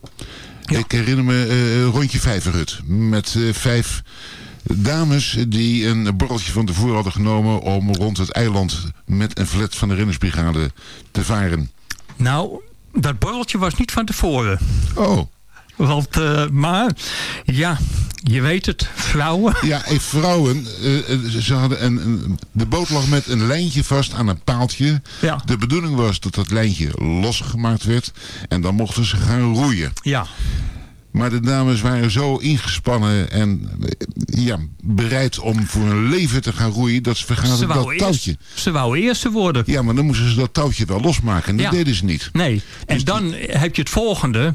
Ik herinner me eh, rondje Vijverhut. Met eh, vijf dames die een borreltje van tevoren hadden genomen... om rond het eiland met een flat van de Rennersbrigade te varen. Nou, dat borreltje was niet van tevoren. Oh. Want, eh, maar, ja, je weet het, vrouwen. Ja, vrouwen, eh, eh, ze hadden een, een- de boot lag met een lijntje vast aan een paaltje. Ja. De bedoeling was dat dat lijntje losgemaakt werd en dan mochten ze gaan roeien. Ja. Maar de dames waren zo ingespannen en ja, bereid om voor hun leven te gaan roeien dat ze vergaten Ze dat touwtje. eerst, ze wou eerste worden. Ja, maar dan moesten ze dat touwtje wel losmaken en dat Ja. deden ze niet. Nee, en dan heb je het volgende.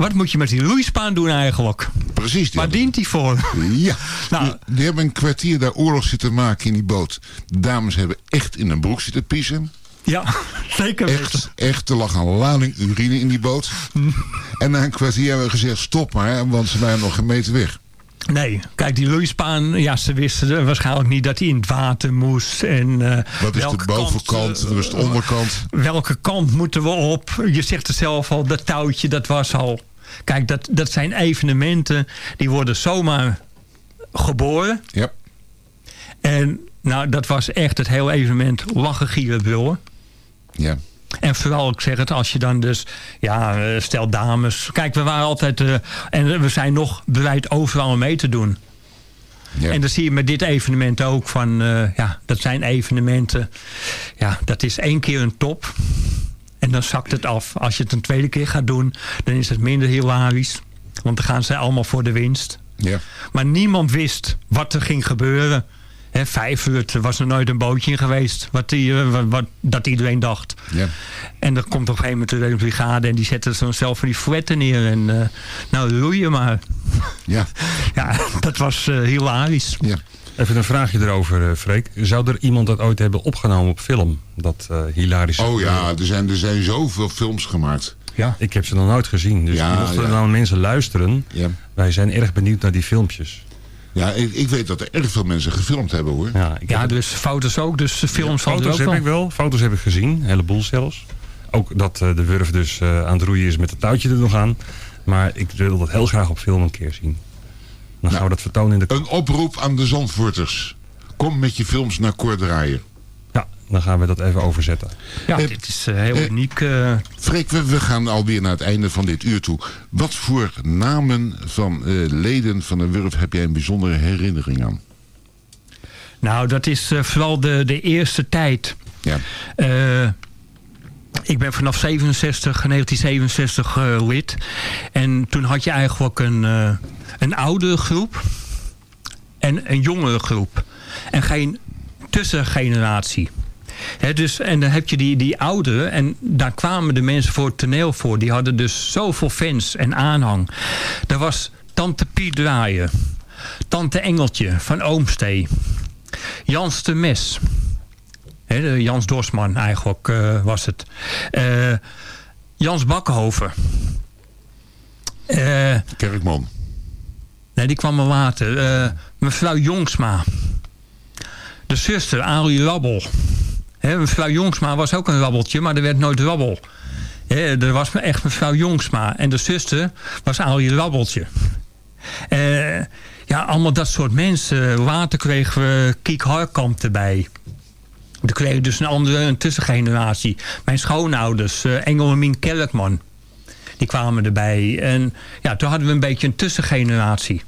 Wat moet je met die roeispaan doen eigenlijk? Precies. Waar dient die voor? Ja, Nou. die, die hebben een kwartier daar oorlog zitten maken in die boot. De dames hebben echt in een broek zitten piezen. Ja, zeker. Echt, echt, er lag een lading urine in die boot. en na een kwartier hebben we gezegd, stop maar, want ze waren nog een meter weg. Nee, kijk, die roeispaan, ja, ze wisten waarschijnlijk niet dat hij in het water moest. En, eh, Wat is de bovenkant, kant, wat is de onderkant? welke kant moeten we op? Je zegt het zelf al, dat touwtje, dat was al... Kijk, dat, dat zijn evenementen, die worden zomaar geboren. Ja. En nou, dat was echt het hele evenement lachen, gieren, brullen. Ja. En vooral, ik zeg het, als je dan dus, ja, eh, stel dames. Kijk, we waren altijd, eh, en we zijn nog bereid overal mee te doen. Ja. En dan zie je met dit evenement ook van, eh, ja, dat zijn evenementen. Ja, dat is één keer een top. En dan zakt het af. Als je het een tweede keer gaat doen, dan is het minder hilarisch. Want dan gaan ze allemaal voor de winst. Ja. Maar niemand wist wat er ging gebeuren. Vijf uur, er was er nooit een bootje in geweest. Wat die, eh, wat, wat- dat iedereen dacht. Ja. En dan komt op een gegeven moment de brigade en die zetten zichzelf van die fouetten neer. En eh, nou, roeien maar. Ja. Ja, dat was eh, hilarisch. Ja. Even een vraagje erover, eh, Freek. Zou er iemand dat ooit hebben opgenomen op film? Dat eh hilarisch. Oh ja, er zijn, er zijn zoveel films gemaakt. Ja. Ik heb ze nog nooit gezien. Dus Ja, mochten er ja. nou mensen luisteren... Ja. wij zijn erg benieuwd naar die filmpjes. Ja, ik, ik weet dat er erg veel mensen gefilmd hebben hoor. Ja, ik Ja, dus foto's ook, dus films van foto's ook heb ik wel. Foto's heb ik gezien. Een heleboel zelfs. Ook dat eh, de Wurf dus eh, aan het roeien is met het touwtje er nog aan. Maar ik wil dat heel graag op film een keer zien. Dan gaan we dat vertonen in de... Een oproep aan de Zandvoorters. Kom met je films naar Koordraaier. Ja, dan gaan we dat even overzetten. Ja, Eh, dit is eh, heel eh, uniek. eh. Freek, we, we gaan alweer naar het einde van dit uur toe. Wat voor namen van eh, leden van de Wurf heb jij een bijzondere herinnering aan? Nou, dat is eh, vooral de, de eerste tijd. Ja. Ik ben vanaf 67, 1967 eh, lid. En toen had je eigenlijk een, eh een oude groep en een jongere groep. En geen tussengeneratie. Dus, en dan heb je die, die ouderen en daar kwamen de mensen voor het toneel voor. Die hadden dus zoveel fans en aanhang. Er was Tante Piet Draaien. Tante Engeltje van Oomstee. Jans de Mes. Jans Dorsman eigenlijk eh, was het. Eh, Jans Bakkenhoven. Eh, Kerkman. nee, die kwam er later. Eh, mevrouw Jongsma. De zuster, Arie Rabbel. Mevrouw Jongsma was ook een rabbeltje, maar er werd nooit rabbel. Er was echt mevrouw Jongsma. En de zuster was Arie Rabbeltje. Ja, allemaal dat soort mensen. Later kregen we Kiek Harkamp erbij. Dan kreeg dus een andere een tussengeneratie. Mijn schoonouders, eh, Engel en Mien Kerkman. Die kwamen erbij. En ja, toen hadden we een beetje een tussengeneratie.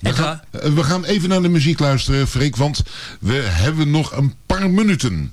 We gaan, eh, we gaan even naar de muziek luisteren, Freek, want we hebben nog een paar minuten.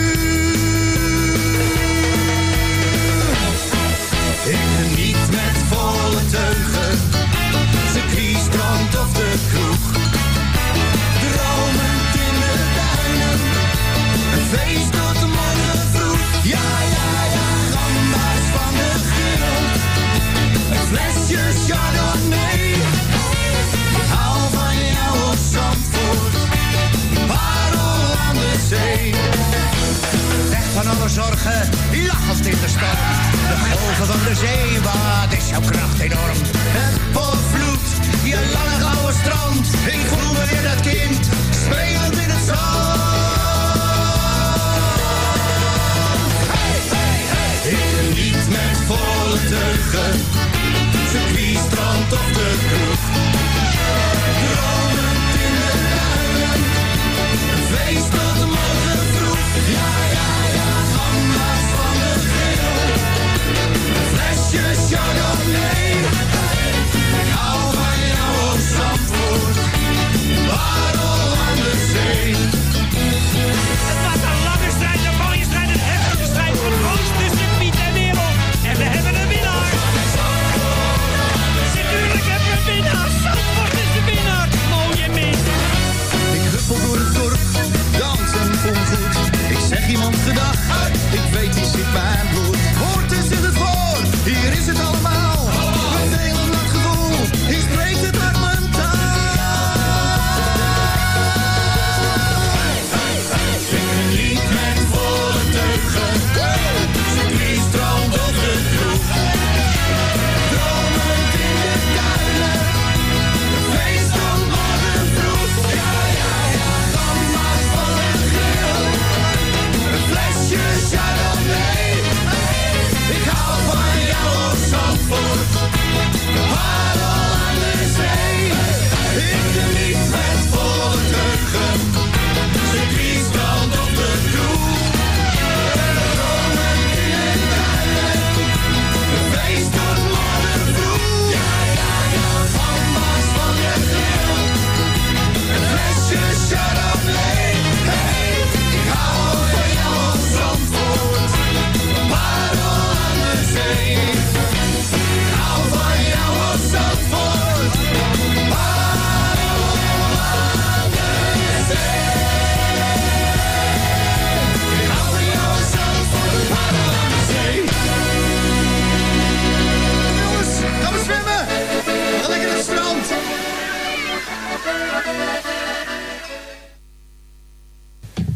zorgen, lachend in de storm. De golven van de zee, wat is jouw kracht enorm? Het potvloed, je lange gouden strand. Ik voel me weer dat kind, springend in het zand. Hij hey, hey. Met volle Zo circuit, strand op de kroeg Hier is het allemaal.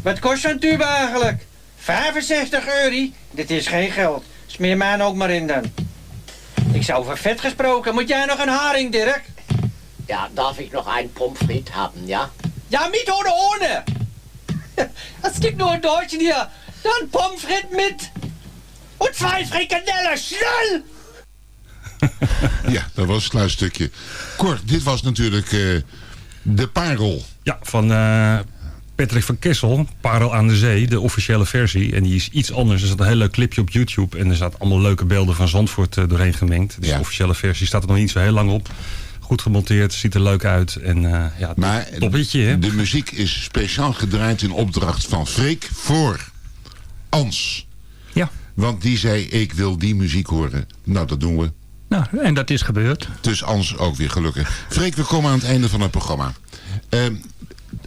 Wat kost zo'n tube eigenlijk? 65 euro? Dit is geen geld. Smeer mij ook maar in dan. Ik zou over vet gesproken. Moet jij nog een haring, Dirk? Ja, darf ich noch einen Pommes frites haben, ja? Ja, mit oder ohne? Es gibt nur in Deutschen hier. Dann Pommes frites mit. Und zwei Frikadellen, schnell! Ja, dat was een klein stukje. Cor, dit was natuurlijk eh, de parel. Ja, van eh, Patrick van Kessel, Parel aan de Zee, de officiële versie. En die is iets anders. Er staat een heel leuk clipje op YouTube. En er staat allemaal leuke beelden van Zandvoort eh, doorheen gemengd. Dus de officiële versie staat er nog niet zo heel lang op. Goed gemonteerd, ziet er leuk uit. En uh, ja, maar hè? de muziek is speciaal gedraaid in opdracht van Freek voor Ans. Ja. Want die zei, ik wil die muziek horen. Nou, dat doen we. Nou, en dat is gebeurd. Dus Ans ook weer gelukkig. Freek, we komen aan het einde van het programma. Uh,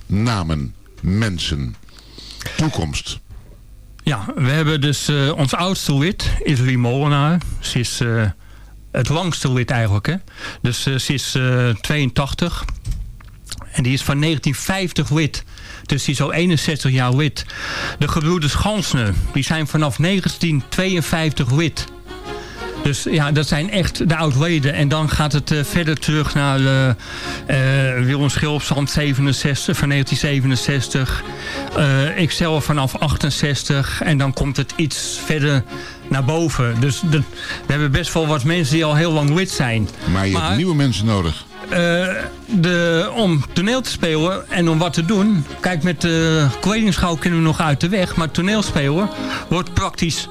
namen, mensen, toekomst. Ja, we hebben dus uh, ons oudste lid, is Rie Molenaar. Ze is uh, het langste lid eigenlijk. Hè? Dus uh, ze is 82. En die is van 1950 lid. Dus die is al 61 jaar lid. De gebroeders Gansner, die zijn vanaf 1952 lid. Dus ja, dat zijn echt de oud-leden. En dan gaat het uh, verder terug naar uh, uh, Willem Schilpsand 67, van 1967. ikzelf vanaf 68. En dan komt het iets verder naar boven. Dus de, we hebben best wel wat mensen die al heel lang lid zijn. Maar je maar, hebt nieuwe mensen nodig. de, om toneel te spelen en om wat te doen. Kijk, met de kledingschouw kunnen we nog uit de weg. Maar toneelspelen wordt praktisch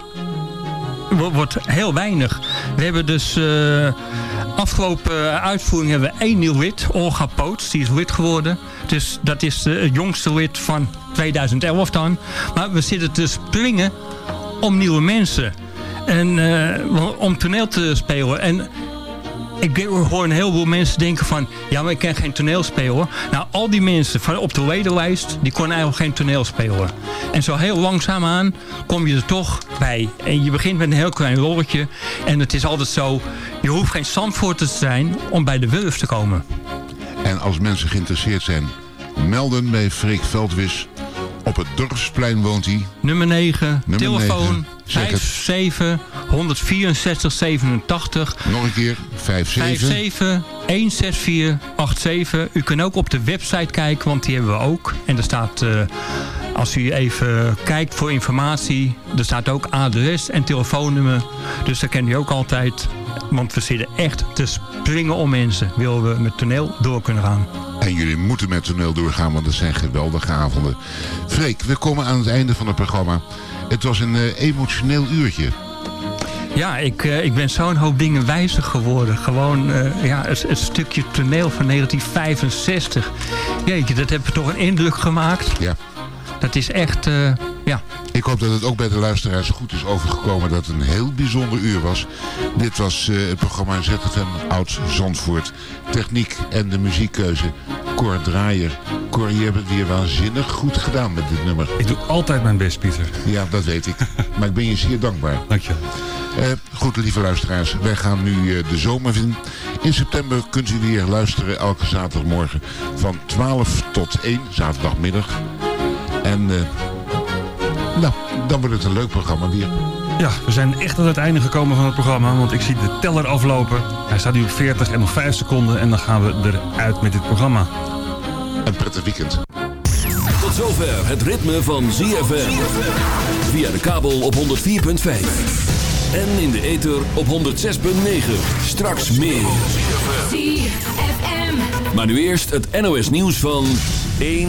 wordt heel weinig. We hebben dus uh, afgelopen uitvoering hebben we één nieuw lid, Olga Poots, die is lid geworden. Dus dat is de jongste lid van 2011 dan. Maar we zitten te springen om nieuwe mensen. En uh, om toneel te spelen. En ik hoor een heleboel mensen denken van... ja, maar ik ken geen toneelspeler. Nou, al die mensen van op de ledenlijst... die konden eigenlijk geen toneelspeler. En zo heel langzaamaan kom je er toch bij. En je begint met een heel klein rolletje. En het is altijd zo... je hoeft geen Zandvoorter te zijn om bij de Wurf te komen. En als mensen geïnteresseerd zijn... melden bij Freek Veldwis... Op het Dorpsplein woont hij. Nummer 9, Nummer telefoon 57 164 87. Nog een keer, 57. 57 164 87. U kunt ook op de website kijken, want die hebben we ook. En er staat, uh, als u even kijkt voor informatie, er staat ook adres en telefoonnummer. Dus daar kent u ook altijd. Want we zitten echt te springen om mensen. Willen we met toneel door kunnen gaan. En jullie moeten met toneel doorgaan, want het zijn geweldige avonden. Freek, we komen aan het einde van het programma. Het was een uh, emotioneel uurtje. Ja, ik, uh, ik ben zo'n hoop dingen wijzer geworden. Gewoon uh, ja, het, het, stukje toneel van 1965. Jeetje, dat heeft toch een indruk gemaakt. Ja. Dat is echt, ja... Ik hoop dat het ook bij de luisteraars goed is overgekomen dat het een heel bijzonder uur was. Dit was uh, het programma ZFM Oud Zandvoort. Techniek en de muziekkeuze. Cor Draaier. Cor, je hebt het weer waanzinnig goed gedaan met dit nummer. Ik doe altijd mijn best, Pieter. Ja, dat weet ik. maar ik ben je zeer dankbaar. Dank je. Uh, goed, lieve luisteraars. Wij gaan nu uh, de zomer in. In september kunt u weer luisteren elke zaterdagmorgen van 12 tot 1, zaterdagmiddag. En... Nou, dan wordt het een leuk programma weer. Ja, we zijn echt aan het einde gekomen van het programma. Want ik zie de teller aflopen. Hij staat nu op 40 en nog 5 seconden. En dan gaan we eruit met dit programma. Een prettig weekend. Tot zover het ritme van ZFM. Via de kabel op 104.5. En in de ether op 106.9. Straks meer. Maar nu eerst het NOS nieuws van 1